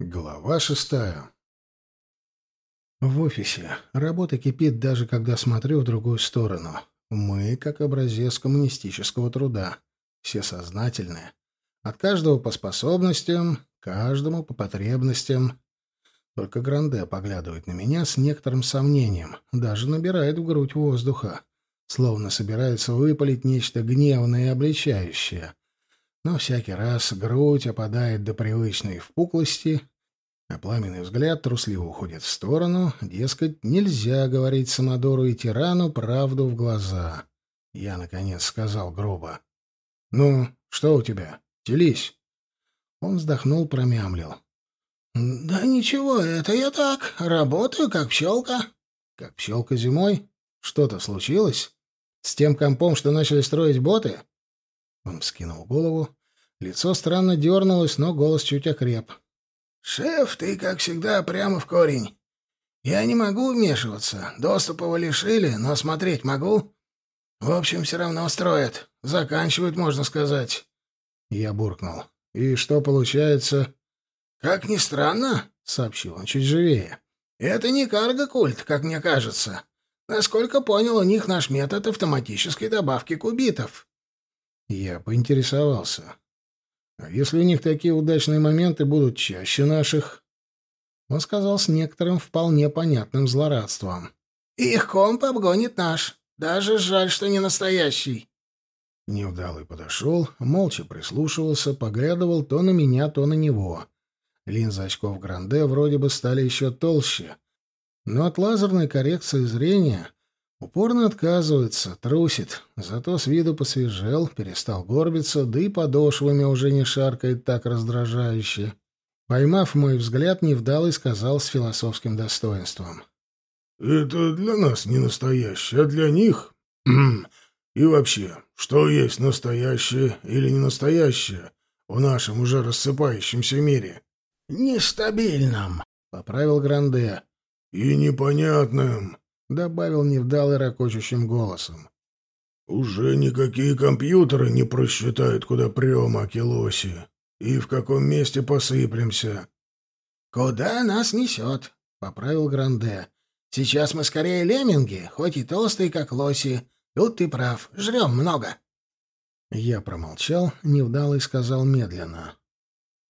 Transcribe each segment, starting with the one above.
Глава шестая. В офисе работа кипит даже когда смотрю в другую сторону. Мы как образец коммунистического труда. Все сознательные. От каждого по способностям, каждому по потребностям. Только Гранде поглядывает на меня с некоторым сомнением, даже набирает в грудь воздуха, словно собирается выпалить нечто гневное и обличающее но всякий раз грудь опадает до привычной впуклости, а пламенный взгляд трусливо уходит в сторону, дескать, нельзя говорить Самодору и тирану правду в глаза. Я, наконец, сказал грубо. «Ну, что у тебя? Телись!» Он вздохнул, промямлил. «Да ничего, это я так, работаю, как пчелка». «Как пчелка зимой? Что-то случилось? С тем компом, что начали строить боты?» Он вскинул голову. Лицо странно дернулось, но голос чуть окреп. «Шеф, ты, как всегда, прямо в корень. Я не могу вмешиваться. Доступа вы лишили, но смотреть могу. В общем, все равно строят. Заканчивают, можно сказать». Я буркнул. «И что получается?» «Как ни странно», — сообщил он чуть живее. «Это не карго-культ, как мне кажется. Насколько понял, у них наш метод автоматической добавки кубитов». Я поинтересовался. А если у них такие удачные моменты будут чаще наших? Он сказал с некоторым вполне понятным злорадством. «Их комп обгонит наш. Даже жаль, что не настоящий». Невдалый подошел, молча прислушивался, поглядывал то на меня, то на него. Линзы очков Гранде вроде бы стали еще толще, но от лазерной коррекции зрения Упорно отказывается, трусит, зато с виду посвежел, перестал горбиться, да и подошвами уже не шаркает так раздражающе. Поймав мой взгляд, невдалый сказал с философским достоинством. «Это для нас не настоящее, а для них... И вообще, что есть настоящее или не настоящее в нашем уже рассыпающемся мире?» «Нестабильном», — поправил Гранде. «И непонятным», — добавил невдалый ракочущим голосом. «Уже никакие компьютеры не просчитают, куда прем, Акелоси, и в каком месте посыплемся». «Куда нас несет?» — поправил Гранде. «Сейчас мы скорее лемминги, хоть и толстые, как лоси. Тут ты прав, жрем много». Я промолчал, невдалый сказал медленно.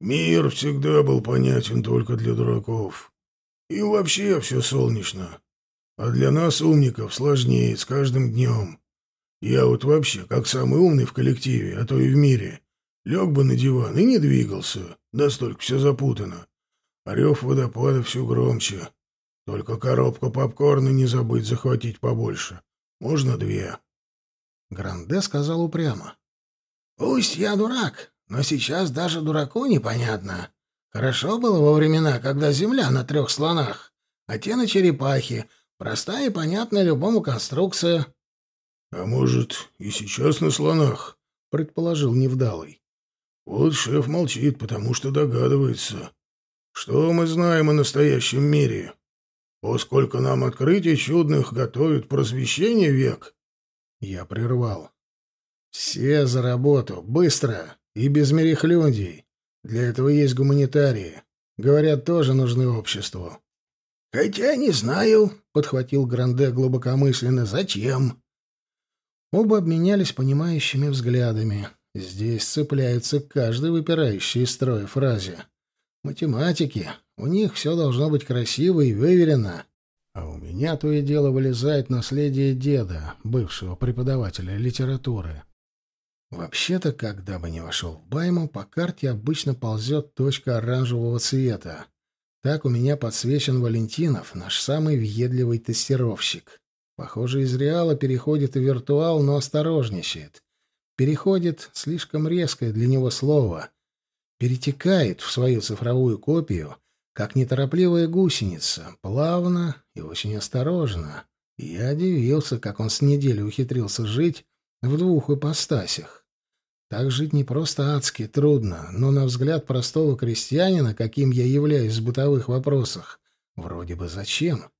«Мир всегда был понятен только для дураков. И вообще все солнечно. А для нас, умников, сложнее с каждым днем. Я вот вообще, как самый умный в коллективе, а то и в мире, лег бы на диван и не двигался, настолько все запутано. А рев водопада все громче. Только коробку попкорна не забыть захватить побольше. Можно две. Гранде сказал упрямо. «Пусть я дурак, но сейчас даже дураку непонятно. Хорошо было во времена, когда земля на трех слонах, а те на черепахе, Простая и понятная любому конструкция. — А может, и сейчас на слонах? — предположил Невдалый. — Вот шеф молчит, потому что догадывается. Что мы знаем о настоящем мире? Поскольку нам открытий чудных готовит просвещение век. Я прервал. Все за работу, быстро и без мерехлюндей. Для этого есть гуманитарии. Говорят, тоже нужны обществу. «Хотя не знаю», — подхватил Гранде глубокомысленно, — «зачем?» Оба обменялись понимающими взглядами. Здесь цепляется каждый выпирающий из строя фразе. Математики. У них все должно быть красиво и выверено. А у меня то и дело вылезает наследие деда, бывшего преподавателя литературы. Вообще-то, когда бы ни вошел в Байму, по карте обычно ползет точка оранжевого цвета. Так у меня подсвечен Валентинов, наш самый въедливый тестировщик. Похоже, из реала переходит в виртуал, но осторожничает. Переходит слишком резкое для него слово. Перетекает в свою цифровую копию, как неторопливая гусеница, плавно и очень осторожно. Я удивился, как он с недели ухитрился жить в двух ипостасях. Так жить не просто адски трудно, но на взгляд простого крестьянина, каким я являюсь в бытовых вопросах, вроде бы зачем?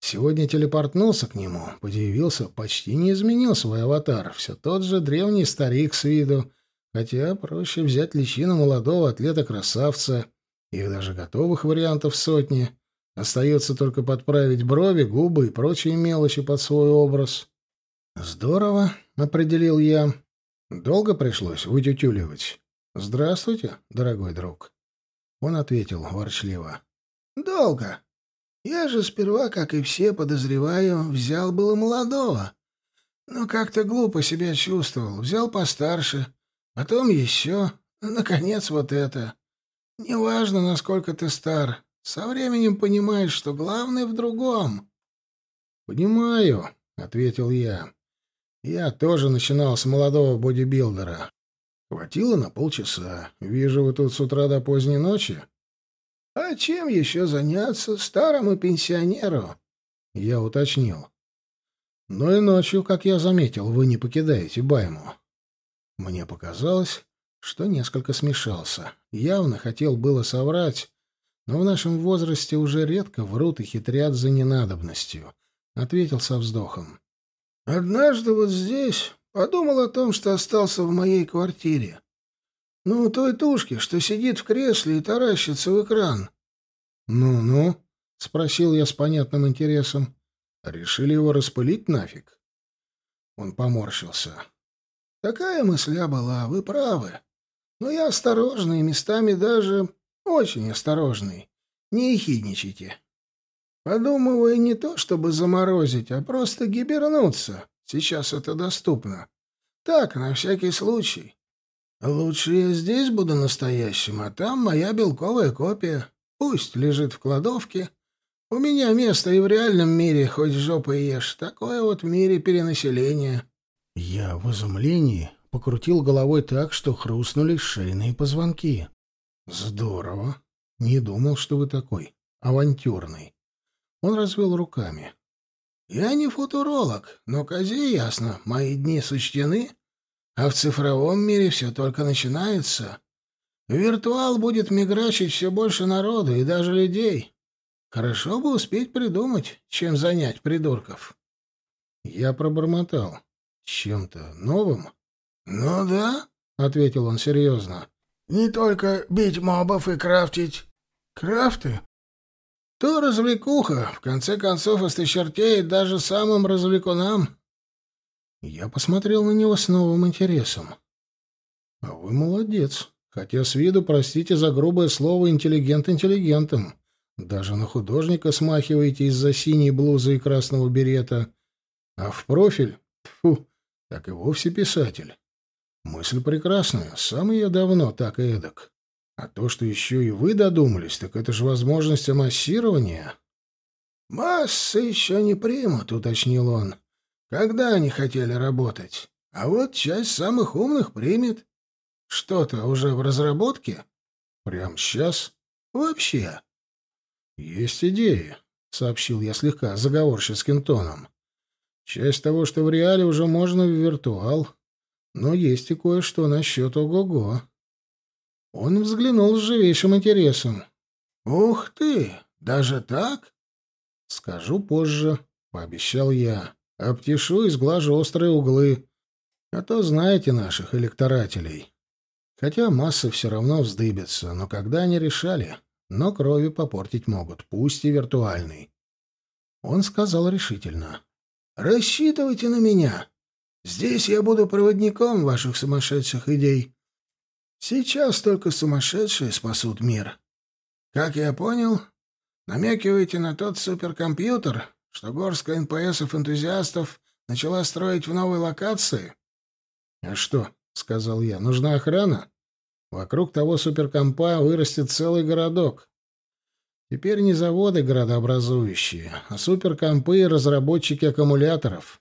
Сегодня телепортнулся к нему, подивился, почти не изменил свой аватар, все тот же древний старик с виду, хотя проще взять личину молодого атлета-красавца, Их даже готовых вариантов сотни. Остается только подправить брови, губы и прочие мелочи под свой образ. «Здорово», — определил я. «Долго пришлось вытютюливать?» «Здравствуйте, дорогой друг». Он ответил ворчливо. «Долго. Я же сперва, как и все, подозреваю, взял было молодого. Но как-то глупо себя чувствовал. Взял постарше, потом еще, наконец, вот это. Неважно, насколько ты стар, со временем понимаешь, что главное в другом». «Понимаю», — ответил я. «Я тоже начинал с молодого бодибилдера. Хватило на полчаса. Вижу, вы тут с утра до поздней ночи». «А чем еще заняться старому пенсионеру?» Я уточнил. «Но и ночью, как я заметил, вы не покидаете Байму». Мне показалось, что несколько смешался. Явно хотел было соврать, но в нашем возрасте уже редко врут и хитрят за ненадобностью. Ответил со вздохом. «Однажды вот здесь подумал о том, что остался в моей квартире. Ну, той тушки, что сидит в кресле и таращится в экран. «Ну-ну?» — спросил я с понятным интересом. «Решили его распылить нафиг?» Он поморщился. «Такая мысля была, вы правы. Но я осторожный, местами даже очень осторожный. Не ехидничайте. Подумываю не то, чтобы заморозить, а просто гибернуться. Сейчас это доступно. Так, на всякий случай. Лучше я здесь буду настоящим, а там моя белковая копия. Пусть лежит в кладовке. У меня место и в реальном мире, хоть жопой ешь. Такое вот в мире перенаселения. Я в изумлении покрутил головой так, что хрустнули шейные позвонки. Здорово. Не думал, что вы такой авантюрный. Он развел руками. Я не футуролог, но козе ясно, мои дни сочтены. А в цифровом мире все только начинается. Виртуал будет миграчить все больше народу и даже людей. Хорошо бы успеть придумать, чем занять придурков. Я пробормотал. Чем-то новым? Ну да, — ответил он серьезно. Не только бить мобов и крафтить. Крафты? То развлекуха, в конце концов, осточертеет даже самым развлекунам. Я посмотрел на него с новым интересом. «А вы молодец. Хотя с виду, простите за грубое слово, интеллигент интеллигентом. Даже на художника смахиваете из-за синей блузы и красного берета. А в профиль, фу, так и вовсе писатель. Мысль прекрасная, сам я давно так и эдак. А то, что еще и вы додумались, так это же возможность массирования». «Массы еще не примут», — уточнил он. Когда они хотели работать? А вот часть самых умных примет. Что-то уже в разработке? Прямо сейчас? Вообще. Есть идеи, сообщил я слегка заговорческим тоном. Часть того, что в реале, уже можно в виртуал. Но есть и кое-что насчет ого-го. Он взглянул с живейшим интересом. «Ух ты! Даже так?» «Скажу позже», — пообещал я. Обтешу и сглажу острые углы. А то знаете наших электорателей. Хотя масса все равно вздыбится, но когда они решали, но крови попортить могут, пусть и виртуальный. Он сказал решительно. «Рассчитывайте на меня. Здесь я буду проводником ваших сумасшедших идей. Сейчас только сумасшедшие спасут мир. Как я понял, намекиваете на тот суперкомпьютер, что горстка НПСов-энтузиастов начала строить в новой локации? — А что, — сказал я, — нужна охрана? Вокруг того суперкомпа вырастет целый городок. Теперь не заводы городообразующие, а суперкомпы и разработчики аккумуляторов.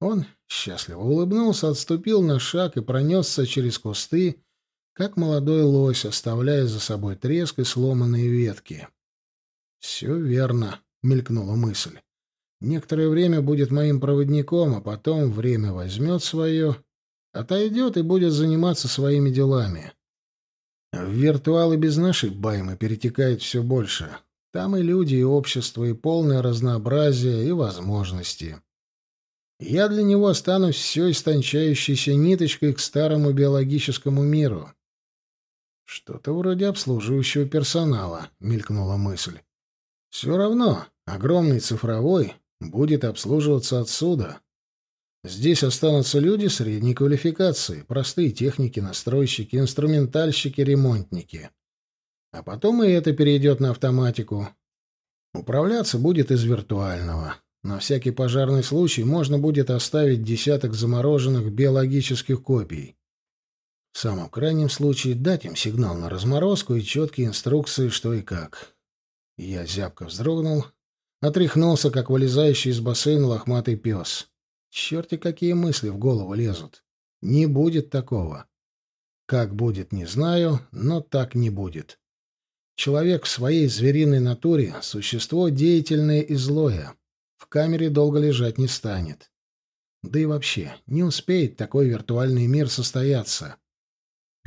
Он счастливо улыбнулся, отступил на шаг и пронесся через кусты, как молодой лось, оставляя за собой треск и сломанные ветки. Все верно. — мелькнула мысль. «Некоторое время будет моим проводником, а потом время возьмет свое, отойдет и будет заниматься своими делами. В виртуалы без нашей баймы перетекает все больше. Там и люди, и общество, и полное разнообразие, и возможности. Я для него останусь все истончающейся ниточкой к старому биологическому миру. Что-то вроде обслуживающего персонала, мелькнула мысль. Все равно огромный цифровой будет обслуживаться отсюда. Здесь останутся люди средней квалификации, простые техники, настройщики, инструментальщики, ремонтники. А потом и это перейдет на автоматику. Управляться будет из виртуального. На всякий пожарный случай можно будет оставить десяток замороженных биологических копий. В самом крайнем случае дать им сигнал на разморозку и четкие инструкции, что и как. Я зябко вздрогнул, отряхнулся, как вылезающий из бассейна лохматый пес. Черти, какие мысли в голову лезут. Не будет такого. Как будет, не знаю, но так не будет. Человек в своей звериной натуре — существо деятельное и злое. В камере долго лежать не станет. Да и вообще, не успеет такой виртуальный мир состояться.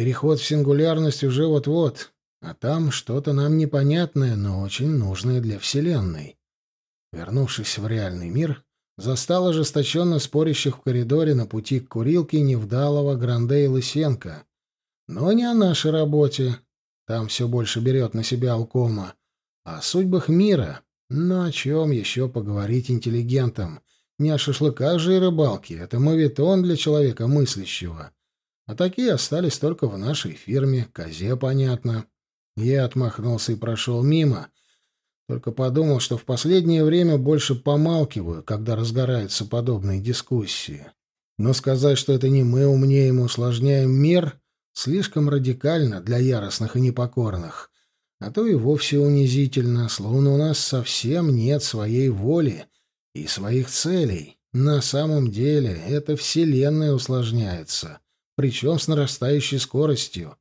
Переход в сингулярность уже вот-вот, а там что-то нам непонятное, но очень нужное для Вселенной. Вернувшись в реальный мир, застал ожесточенно спорящих в коридоре на пути к курилке Невдалова, Гранде и Лысенко. Но не о нашей работе. Там все больше берет на себя Алкома. А о судьбах мира. Но о чем еще поговорить интеллигентам? Не о шашлыках же и рыбалке. Это мавитон для человека мыслящего. А такие остались только в нашей фирме. Козе понятно. Я отмахнулся и прошел мимо — только подумал, что в последнее время больше помалкиваю, когда разгораются подобные дискуссии. Но сказать, что это не мы умнее и усложняем мир, слишком радикально для яростных и непокорных. А то и вовсе унизительно, словно у нас совсем нет своей воли и своих целей. На самом деле эта вселенная усложняется, причем с нарастающей скоростью.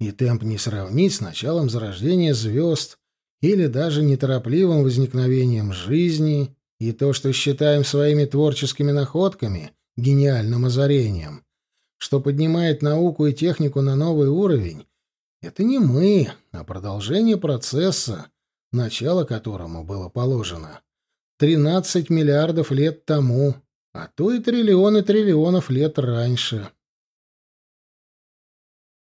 И темп не сравнить с началом зарождения звезд — или даже неторопливым возникновением жизни, и то, что считаем своими творческими находками, гениальным озарением, что поднимает науку и технику на новый уровень, это не мы, а продолжение процесса, начало которому было положено 13 миллиардов лет тому, а то и триллионы триллионов лет раньше.